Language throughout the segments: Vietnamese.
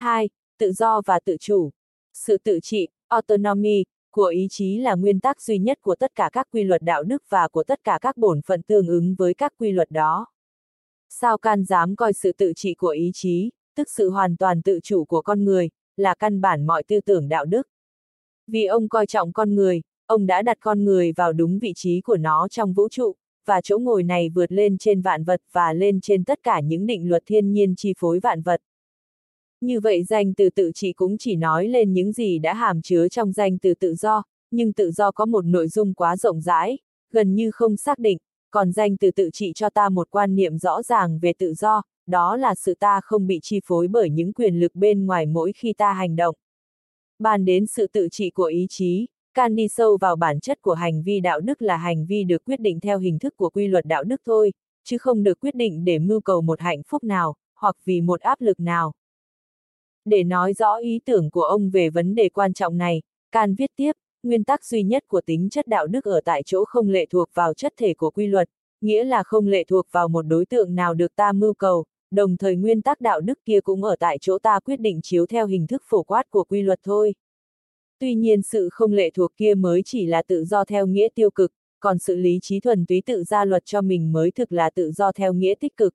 2. Tự do và tự chủ. Sự tự trị, autonomy, của ý chí là nguyên tắc duy nhất của tất cả các quy luật đạo đức và của tất cả các bổn phận tương ứng với các quy luật đó. Sao can dám coi sự tự trị của ý chí, tức sự hoàn toàn tự chủ của con người, là căn bản mọi tư tưởng đạo đức. Vì ông coi trọng con người, ông đã đặt con người vào đúng vị trí của nó trong vũ trụ, và chỗ ngồi này vượt lên trên vạn vật và lên trên tất cả những định luật thiên nhiên chi phối vạn vật. Như vậy danh từ tự trị cũng chỉ nói lên những gì đã hàm chứa trong danh từ tự do, nhưng tự do có một nội dung quá rộng rãi, gần như không xác định, còn danh từ tự trị cho ta một quan niệm rõ ràng về tự do, đó là sự ta không bị chi phối bởi những quyền lực bên ngoài mỗi khi ta hành động. Bàn đến sự tự trị của ý chí, can đi sâu vào bản chất của hành vi đạo đức là hành vi được quyết định theo hình thức của quy luật đạo đức thôi, chứ không được quyết định để mưu cầu một hạnh phúc nào, hoặc vì một áp lực nào. Để nói rõ ý tưởng của ông về vấn đề quan trọng này, Can viết tiếp, nguyên tắc duy nhất của tính chất đạo đức ở tại chỗ không lệ thuộc vào chất thể của quy luật, nghĩa là không lệ thuộc vào một đối tượng nào được ta mưu cầu, đồng thời nguyên tắc đạo đức kia cũng ở tại chỗ ta quyết định chiếu theo hình thức phổ quát của quy luật thôi. Tuy nhiên sự không lệ thuộc kia mới chỉ là tự do theo nghĩa tiêu cực, còn sự lý trí thuần túy tự ra luật cho mình mới thực là tự do theo nghĩa tích cực.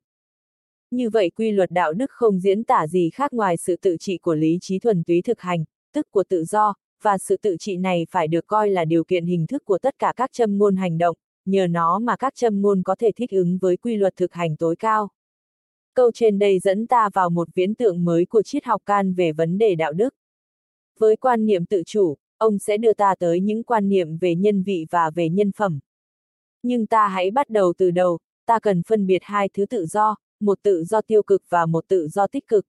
Như vậy quy luật đạo đức không diễn tả gì khác ngoài sự tự trị của lý trí thuần túy thực hành, tức của tự do, và sự tự trị này phải được coi là điều kiện hình thức của tất cả các châm ngôn hành động, nhờ nó mà các châm ngôn có thể thích ứng với quy luật thực hành tối cao. Câu trên đây dẫn ta vào một viễn tượng mới của triết học can về vấn đề đạo đức. Với quan niệm tự chủ, ông sẽ đưa ta tới những quan niệm về nhân vị và về nhân phẩm. Nhưng ta hãy bắt đầu từ đầu, ta cần phân biệt hai thứ tự do, một tự do tiêu cực và một tự do tích cực.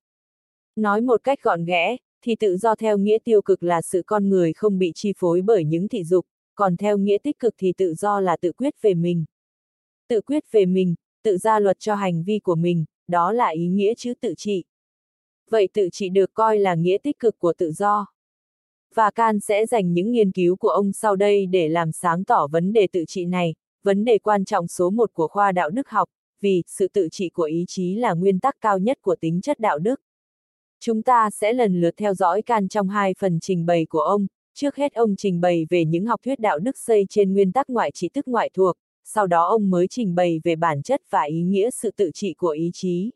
Nói một cách gọn ghẽ, thì tự do theo nghĩa tiêu cực là sự con người không bị chi phối bởi những thị dục, còn theo nghĩa tích cực thì tự do là tự quyết về mình. Tự quyết về mình, tự ra luật cho hành vi của mình, đó là ý nghĩa chữ tự trị. Vậy tự trị được coi là nghĩa tích cực của tự do. Và Can sẽ dành những nghiên cứu của ông sau đây để làm sáng tỏ vấn đề tự trị này, vấn đề quan trọng số một của khoa đạo đức học, vì sự tự trị của ý chí là nguyên tắc cao nhất của tính chất đạo đức. Chúng ta sẽ lần lượt theo dõi can trong hai phần trình bày của ông, trước hết ông trình bày về những học thuyết đạo đức xây trên nguyên tắc ngoại trị tức ngoại thuộc, sau đó ông mới trình bày về bản chất và ý nghĩa sự tự trị của ý chí.